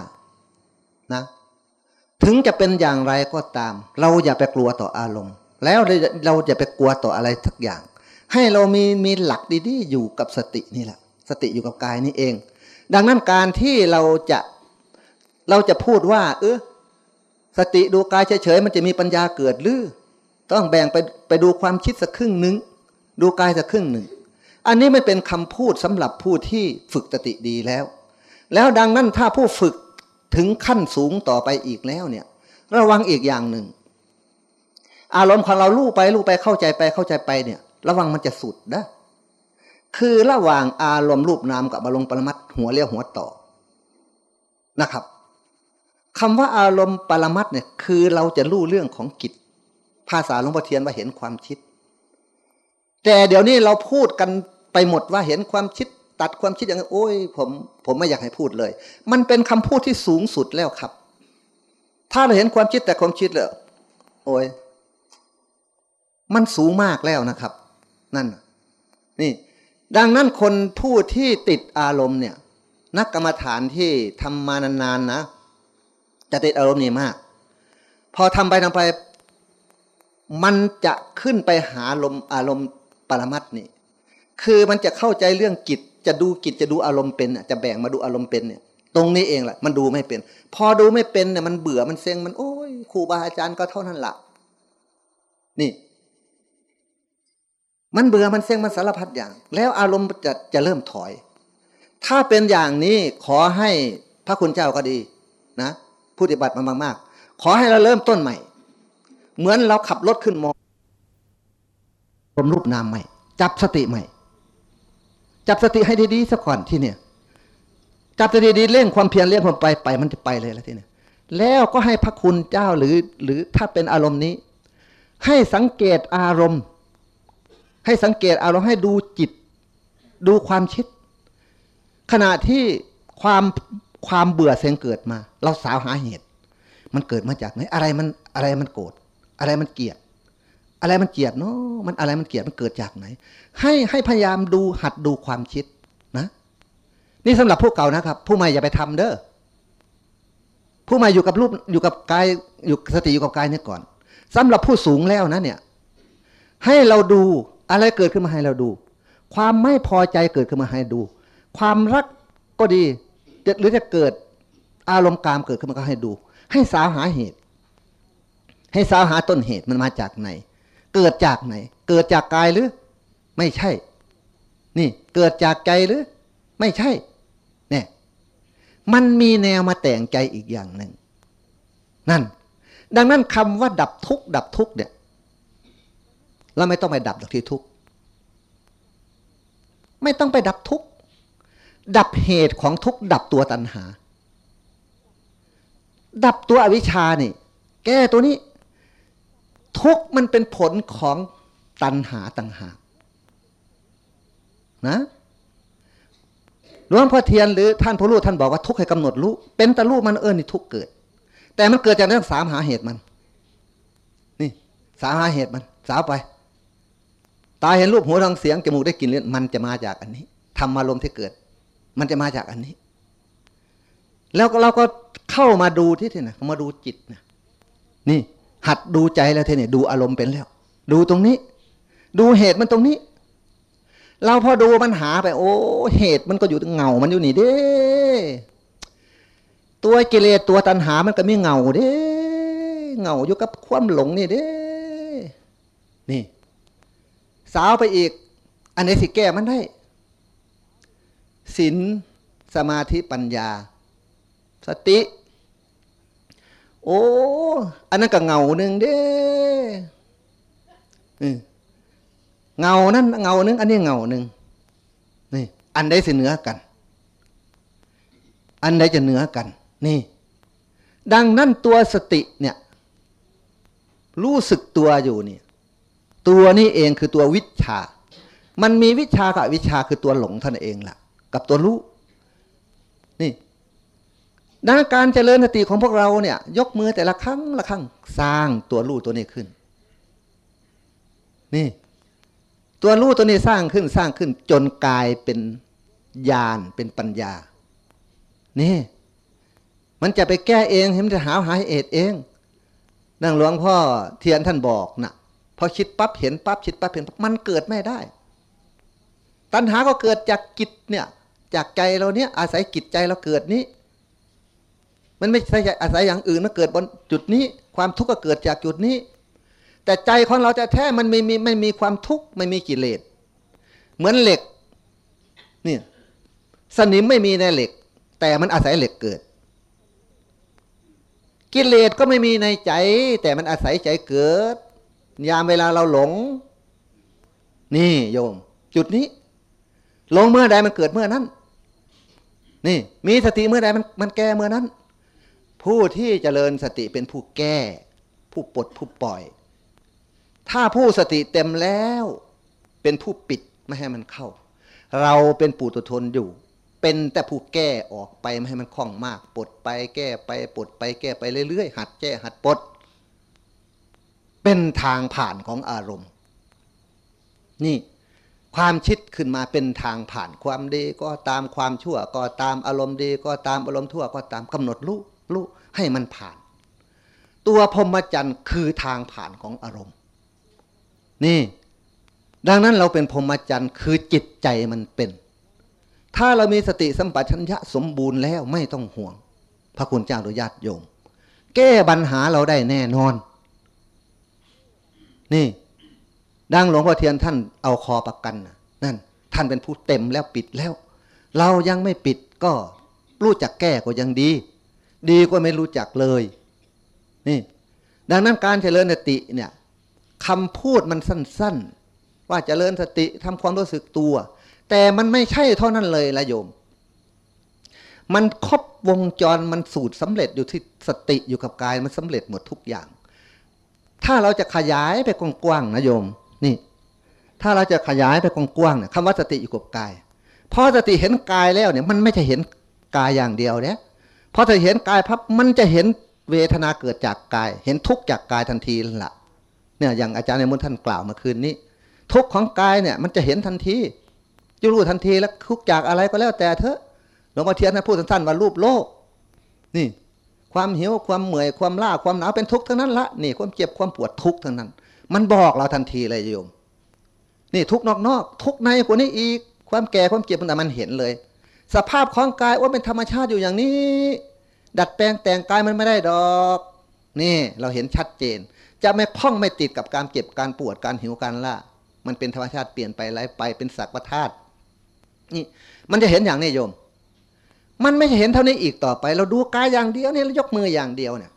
S1: ถึงจะเป็นอย่างไรก็ตาม เราอย่าไปกลัวต่ออารมณ์ แล้วเราอย่าไปกลัวต่ออะไรทักอย่าง ให้เรามีมีหลักดีๆอยู่กับสตินี่แหละ สติอยู่กับกายนี่เอง ดังนั้นการที่เราจะเราจะพูดว่า เออสติดูกายเฉยๆมันจะมีปัญญาเกิดหรือต้องแบ่งไปไปดูความคิดสักครึ่งหนึ่งดูกายสักครึ่งหนึ่ง อันนี้ไม่เป็นคำพูดสำหรับผู้ที่ฝึกสติดีแล้ว แล้วดังนั้นถ้าผู้ฝึก ถึงขั้นสูงต่อไปอีกแล้วเนี่ย ระวังอีกอย่างหนึ่ง อารมณ์ของเราลู่ไปลู่ไปเข้าใจไปเข้าใจไปเนี่ย ระวังมันจะสุดนะคือระหว่างอารมณ์รูปนามกับอารมณ์ปรมัตหัวเลี้ยวหัวต่อนะครับคำว่าอารมณ์ปรมัตเนี่ยคือเราจะรู้เรื่องของกิจ ภาษาหลวงพ่อเทียนว่าเห็นความคิด แต่เดี๋ยวนี้เราพูดกันไปหมดว่าเห็นความคิด ตัดความคิดอย่างนี้โอ้ยผมผมไม่อยากให้พูดเลย มันเป็นคำพูดที่สูงสุดแล้วครับ ถ้าเราเห็นความคิดแต่ความคิดเลยโอ้ยมันสูงมากแล้วนะครับ นั่น นี่ ดังนั้นคนผู้ที่ติดอารมณ์เนี่ย นักกรรมฐานที่ทำมานานๆนะ จะติดอารมณ์นี้มาก พอทำไปทำไป มันจะขึ้นไปหาลมอารมณ์ปรมัตนี่คือมันจะเข้าใจเรื่องกิจ จะดูกิจจะดูอารมณ์เป็นจะแบ่งมาดูอารมณ์เป็นเนี่ยตรงนี้เองแหละมันดูไม่เป็น พอดูไม่เป็นเนี่ยมันเบื่อมันเซ็งมันโอ้ยครูบาอาจารย์ก็เท่านั้นละนี่ มันเบื่อมันเซ็งมันสารพัดอย่าง แล้วอารมณ์จะจะเริ่มถอย ถ้าเป็นอย่างนี้ขอให้พระคุณเจ้าก็ดีนะผู้ปฏิบัติมามากๆ ขอให้เราเริ่มต้นใหม่ เหมือนเราขับรถขึ้นมองรมรูปนามใหม่ จับสติใหม่ จับสติให้ดีๆสักก่อนที่เนี่ยจับสติดีเร่งความเพียรเร่งความไปไปมันจะไปเลยแล้วที่เนี่ยแล้วก็ให้พระคุณเจ้าหรือหรือถ้าเป็นอารมณ์นี้ ให้สังเกตอารมณ์ ให้สังเกตอารมณ์ให้ดูจิต ดูความคิด ขณะที่ความความเบื่อเสงเกิดมา เราสาวหาเหตุ มันเกิดมาจากไหนอะไรมันอะไรมันโกรธอะไรมันเกลียด อะไรมันเกลียดเนาะมันอะไรมันเกลียดมันเกิดจากไหน ให้ให้พยายามดูหัดดูความคิดนะ นี่สำหรับผู้เก่านะครับ ผู้ใหม่อย่าไปทำเด้อผู้ใหม่อยู่กับรูปอยู่กับกายอยู่สติอยู่กับกายเนี่ยก่อนสำหรับผู้สูงแล้วนะเนี่ย ให้เราดูอะไรเกิดขึ้นมาให้เราดู ความไม่พอใจเกิดขึ้นมาให้ดู ความรักก็ดีหรือจะเกิดอารมณ์กามเกิดขึ้นมาก็ให้ดู ให้สาวหาเหตุ ให้สาวหาต้นเหตุมันมาจากไหน เกิดจากไหน เกิดจากกายหรือ ไม่ใช่ นี่เกิดจากใจหรือ ไม่ใช่เนี่ยมันมีแนวมาแต่งใจอีกอย่างหนึ่งนั่น ดังนั้นคำว่าดับทุกข์ดับทุกข์เนี่ยเราไม่ต้องไปดับที่ทุกข์ไม่ต้องไปดับทุกข์ดับเหตุของทุกดับตัวตัณหา ดับตัวอวิชชานี่ แก้ตัวนี้ ทุกมันเป็นผลของตัณหาต่างหากนะหลวงพ่อเทียนหรือท่านพระรู้ท่านบอกว่าทุกให้กำหนดรู้ เป็นตะรู้มันเอิญนี่ทุกเกิด แต่มันเกิดจากเรื่องสามหาเหตุมัน นี่ สามหาเหตุมัน สาวไปตาเห็นรูปหูทางเสียงจมูกได้กลิ่นเลือดมันจะมาจากอันนี้ธรรมารมที่เกิด มันจะมาจากอันนี้ แล้วเราก็เข้ามาดูที่ที่ไหนมาดูจิตนะนี่ หัดดูใจแล้วเท่นี่ดูอารมณ์เป็นแล้ว ดูตรงนี้ ดูเหตุมันตรงนี้ เราพอดูมันหาไป โอ้เหตุมันก็อยู่เงา มันอยู่นี่เด้ตัวกิเลสตัวตัณหามันก็มีเงาเด้เงาอยู่กับความหลงนี่เด้นี่ สาวไปอีก อันนี้สิแก้มันได้ศีลสมาธิปัญญา สติ โอ้ อันนั้นก็เงาหนึ่งเด้เงานั้นเงาหนึ่งอันนี้เงาหนึ่งนี่อันใดสิเหนือกัน อันใดจะเหนือกัน นี่ ดังนั้นตัวสติเนี่ย รู้สึกตัวอยู่เนี่ย ตัวนี้เองคือตัววิชา มันมีวิชากับวิชาคือตัวหลงท่านเองล่ะ กับตัวรู้ ดังการเจริญสติของพวกเราเนี่ย ยกมือแต่ละครั้งละครั้งสร้างตัวรู้ตัวนี้ขึ้น นี่ ตัวรู้ตัวนี้สร้างขึ้นสร้างขึ้น จนกลายเป็นญาณเป็นปัญญา นี่ มันจะไปแก้เองเห็นจะหาหาเหตุเองนั่งหลวงพ่อเทียนท่านบอกนะพอคิดปั๊บเห็นปั๊บคิดปั๊บเห็นมันเกิดไม่ได้ ตัณหาก็เกิดจากกิจเนี่ย จากใจเราเนี้ยอาศัยกิจใจเราเกิดนี้ มันไม่ใช่อาศัยอย่างอื่นมาเกิดบนจุดนี้ ความทุกข์ก็เกิดจากจุดนี้ แต่ใจของเราจะแท้มันไม่มีไม่มีความทุกข์ไม่มีกิเลสเหมือนเหล็กเนี่ยสนิมไม่มีในเหล็ก แต่มันอาศัยเหล็กเกิด กิเลสก็ไม่มีในใจ แต่มันอาศัยใจเกิด ยามเวลาเราหลง นี่โยม จุดนี้หลงเมื่อใดมันเกิดเมื่อนั้น นี่ มีสติเมื่อใดมันมันแก้เมื่อนั้น ผู้ที่เจริญสติเป็นผู้แก้ ผู้ปลดผู้ปล่อย ถ้าผู้สติเต็มแล้ว เป็นผู้ปิดไม่ให้มันเข้า เราเป็นปุถุชนอยู่ เป็นแต่ผู้แก้ออกไปไม่ให้มันคล่องมาก ปลดไปแก้ไปปลดไปแก้ไปเรื่อยๆหัดแก้หัดปลดเป็นทางผ่านของอารมณ์ นี่ความคิดขึ้นมาเป็นทางผ่านความดีก็ตามความชั่วก็ตามอารมณ์ดีก็ตามอารมณ์ทั่วก็ตามกำหนดรู้ รู้ให้มันผ่าน ตัวพรหมจรรย์คือทางผ่านของอารมณ์ นี่ ดังนั้นเราเป็นพรหมจรรย์คือจิตใจมันเป็น ถ้าเรามีสติสัมปชัญญะสมบูรณ์แล้วไม่ต้องห่วง พระคุณเจ้าหรือญาติโยม แก้ปัญหาเราได้แน่นอน นี่ ดังหลวงพ่อเทียนท่านเอาคอประกันนั่นท่านเป็นผู้เต็มแล้วปิดแล้ว เรายังไม่ปิดก็รู้จักแก้ก็ยังดี ดีกว่าไม่รู้จักเลย นี่ ดังนั้นการเจริญสติเนี่ยคำพูดมันสั้น ๆ ว่าเจริญสติทำความรู้สึกตัว แต่มันไม่ใช่เท่านั้นเลยละโยม มันครบวงจรมันสูตรสำเร็จอยู่ที่สติอยู่กับกายมันสำเร็จหมดทุกอย่าง ถ้าเราจะขยายไปกว้างๆนะโยม นี่ ถ้าเราจะขยายไปกว้างๆเนี่ยคำว่าสติอยู่กับกายพอสติเห็นกายแล้วเนี่ยมันไม่ใช่เห็นกายอย่างเดียวเนี่ย พอเธอเห็นกายพับมันจะเห็นเวทนาเกิดจากกาย เห็นทุกข์จากกายทันทีละเนี่ยอย่างอาจารย์ในมุนท่านกล่าวเมื่อคืนนี้ ทุกข์ของกายเนี่ยมันจะเห็นทันทีจะรู้ทันทีแล้วทุกข์จากอะไรก็แล้วแต่เถอะหลวงพ่อเทียนนะพูดสั้นๆว่ารูปโลก นี่ ความหิวความเหมื่อยความล่าความหนาวเป็นทุกข์ทั้งนั้นละนี่ความเจ็บความปวดทุกข์ทั้งนั้น มันบอกเราทันทีเลยโยม นี่ทุกนอกๆทุกในกว่านี้อีกความแก่ความเจ็บมันแต่มันเห็นเลย สภาพของกายว่าเป็นธรรมชาติอยู่อย่างนี้ ดัดแปลงแต่งกายมันไม่ได้ดอก นี่เราเห็นชัดเจน จะไม่คล้องไม่ติดกับการเจ็บการปวดการหิวการล่ามันเป็นธรรมชาติเปลี่ยนไปไล่ไปเป็นสักวัฏาตุนี่มันจะเห็นอย่างนี้โยม มันไม่เห็นเท่านี้อีกต่อไป เราดูกายอย่างเดียวเนี่ยเรายกมืออย่างเดียวเนี่ย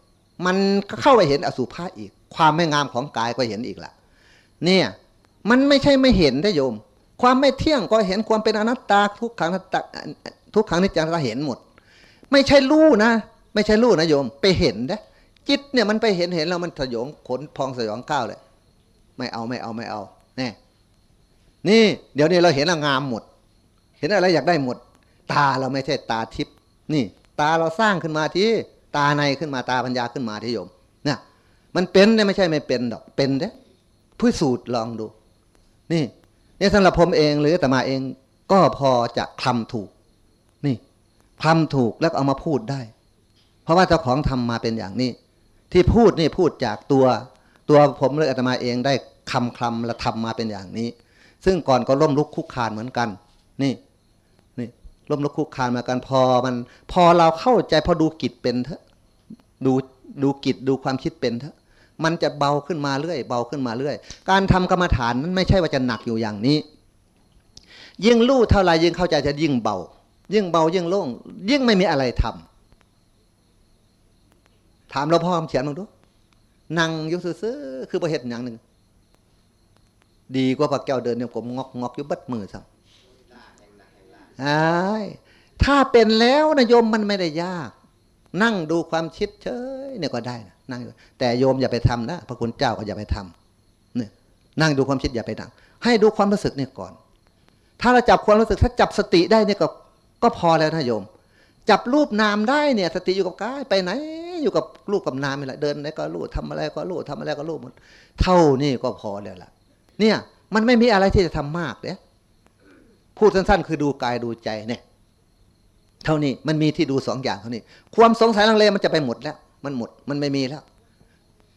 S1: มันเข้าไปเห็นอสุภะอีก ความไม่งามของกายก็เห็นอีกละเนี่ย มันไม่ใช่ไม่เห็นได้โยม ความไม่เที่ยงก็เห็นความเป็นอนัตตาทุกขังทุกขังนิจจังเราเห็นหมด ไม่ใช่รู้นะ ไม่ใช่รู้นะโยม ไปเห็นนะจิตเนี่ยมันไปเห็นเห็นแล้วมันสยองขนพองสยองก้าวเลยไม่เอาไม่เอาไม่เอาแน่นี่ เดี๋ยวนี้เราเห็นงามหมด เห็นอะไรอยากได้หมด ตาเราไม่ใช่ตาทิพย์นี่ ตาเราสร้างขึ้นมาที่ตาในขึ้นมาตาปัญญาขึ้นมาที่โยมเนี่ยมันเป็นเนี่ยไม่ใช่ไม่เป็นดอกเป็นเด้ผู้สูตรลองดู นี่ นี่สำหรับผมเองหรือแต่มาเองก็พอจะคลำถูก นี่คลำถูกแล้วเอามาพูดได้ เพราะว่าเจ้าของทำมาเป็นอย่างนี้ ที่พูดนี่พูดจากตัวตัวผมหรืออาตมาเองได้คำคลำและทำมาเป็นอย่างนี้ ซึ่งก่อนก็ล้มลุกคุกคานเหมือนกัน นี่นี่ล้มลุกคุกคานมากันพอมัน พอเราเข้าใจพอดูกิจเป็นเถอะดูดูกิจดูความคิดเป็นเถอะ มันจะเบาขึ้นมาเรื่อย เบาขึ้นมาเรื่อย การทำกรรมฐานนั้นไม่ใช่ว่าจะหนักอยู่อย่างนี้ ยิ่งรู้เท่าไรยิ่งเข้าใจจะยิ่งเบา ยิ่งเบายิ่งโล่ง ยิ่งไม่มีอะไรทำถามเราพ่อคำเขียนมึงดูนั่งยู่ซื่อคือประเหตุอย่างหนึ่งดีกว่าปากแก้วเดินเนี่ยผมงอกงอกอยู่บัดมือซ้ถ้าเป็นแล้วนะโยมมันไม่ได้ยาก นั่งดูความคิดเฉยเนี่ยก็ได้นะ นั่งอยู่แต่โยมอย่าไปทำนะพระคุณเจ้าก็อย่าไปทำเนี่ยนั่งดูความคิดอย่าไปนั่งให้ดูความรู้สึกเนี่ยก่อน ถ้าเราจับความรู้สึกถ้าจับสติได้เนี่ยก็ก็พอแล้วนะโยม จับรูปนามได้เนี่ย สติอยู่กับกายไปไหน อยู่กับรูปกับนามนี่แหละเดินไหนก็รู้ทำอะไรก็รู้ทำอะไรก็รู้หมดเท่านี้ก็พอแล้วล่ะ เนี่ยมันไม่มีอะไรที่จะทำมากเนี่ยพูดสั้นๆ คือดูกายดูใจเนี่ย เท่านี้มันมีที่ดูสองอย่างเท่านี้ ความสงสัยลังเลมันจะไปหมดแล้ว มันหมด มันไม่มีแล้ว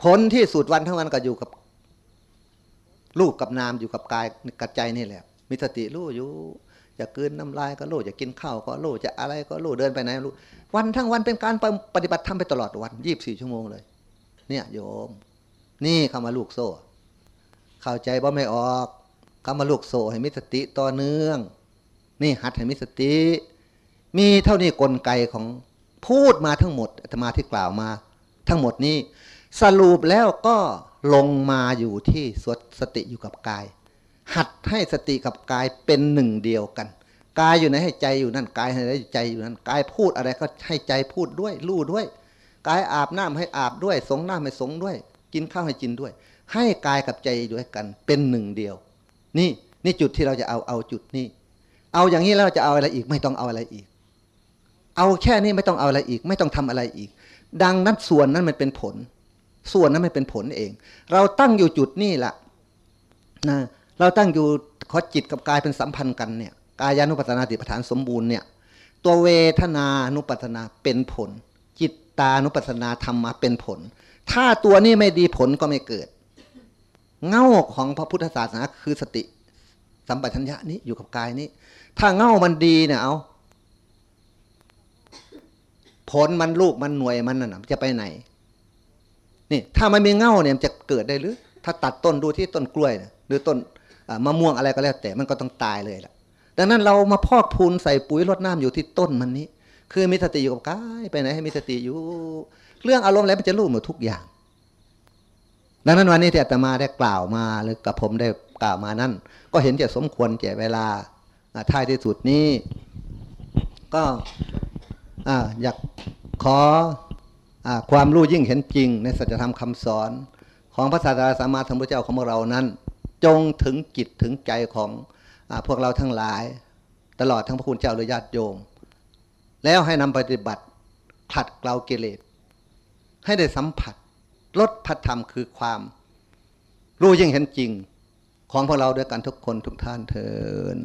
S1: ผลที่สุดวันทั้งวันก็อยู่กับรูปกับนามอยู่กับกายกับใจนี่แหละ มีสติรู้อยู่จะกินน้ำลายก็รู้จะกินข้าวก็รู้จะอะไรก็รู้เดินไปไหนรู้วันทั้งวันเป็นการปฏิบัติธรรมไปตลอดวันยี่บสี่ชั่วโมงเลย เนี่ยโยม นี่คำว่าลูกโซ่ เข้าใจบ่ไม่ออกคำว่าลูกโซ่ให้มีสติต่อเนื่อง นี่หัดให้มีสติ มีเท่านี้กลไกของ พูดมาทั้งหมดอาตมาที่กล่าวมา ทั้งหมดนี้ สรุปแล้วก็ลงมาอยู่ที่สวดสติอยู่กับกาย หัดให้สติกับกายเป็นหนึ่งเดียวกันกายอยู่ไหนให้ใจอยู่นั่นกายให้ใจอยู่นั่นกายพูดอะไรก็ให้ใจพูดด้วยรู้ด้วยกายอาบน้ำให้อาบด้วย สงน้ำให้สงด้วย กินข้าวให้กินด้วย ให้กายกับใจด้วยกันเป็นหนึ่งเดียว นี่นี่จุดที่เราจะเอาเอาจุดนี้ เอาอย่างนี้แล้วจะเอาอะไรอีกไม่ต้องเอาอะไรอีก เอาแค่นี้ไม่ต้องเอาอะไรอีก ไม่ต้องทำอะไรอีก ดังนั้นส่วนนั้นมันเป็นผล ส่วนนั้นมันเป็นผลเอง เราตั้งอยู่จุดนี้แหละนะเราตั้งอยู่ขอจิตกับกายเป็นสัมพันธ์กันเนี่ยกายานุปัสนาติปฐานสมบูรณ์เนี่ยตัวเวทนานุปัสนาเป็นผล จิตตานุปัสสนาธรรมมาเป็นผล ถ้าตัวนี้ไม่ดีผลก็ไม่เกิด เง่าของพระพุทธศาสนาคือสติ สัมปชัญญะนี้อยู่กับกายนี้ ถ้าเง่ามันดีเนี่ยเอา ผลมันลูกมันหน่วยมันน่ะจะไปไหน นี่ถ้ามันมีเง่าเนี่ยมันจะเกิดได้หรือ ถ้าตัดต้นดูที่ต้นกล้วยนะหรือต้นมะม่วงอะไรก็แล้ว แต่มันก็ต้องตายเลยล่ะ ดังนั้นเรามาพอกพูนใส่ปุ๋ยรดน้ำอยู่ที่ต้นมันนี้ คือมีสติอยู่กับกายไปไหนให้มีสติอยู่ เรื่องอารมณ์อะไรมันจะรู้หมดทุกอย่าง ดังนั้นวันนี้ที่อาตมาได้กล่าวมาหรือกับผมได้กล่าวมานั่นก็เห็นจะสมควรแก่เวลาท้ายที่สุดนี้ ก็ อยากขออความรู้ยิ่งเห็นจริง ในสัจธรรมคำสอนของพระศาสดาสัมมาสัมพุทธเจ้าของเรานั้น จงถึงจิตถึงใจของอพวกเราทั้งหลาย ตลอดทั้งพระคุณเจ้าหรือญาติโยม แล้วให้นำปฏิบัติขัดเกลากิเลสให้ได้สัมผัสลดพัฒธรรมคือความรู้ยิ่งเห็นจริงของพวกเราด้วยกันทุกคนทุกท่านเถิด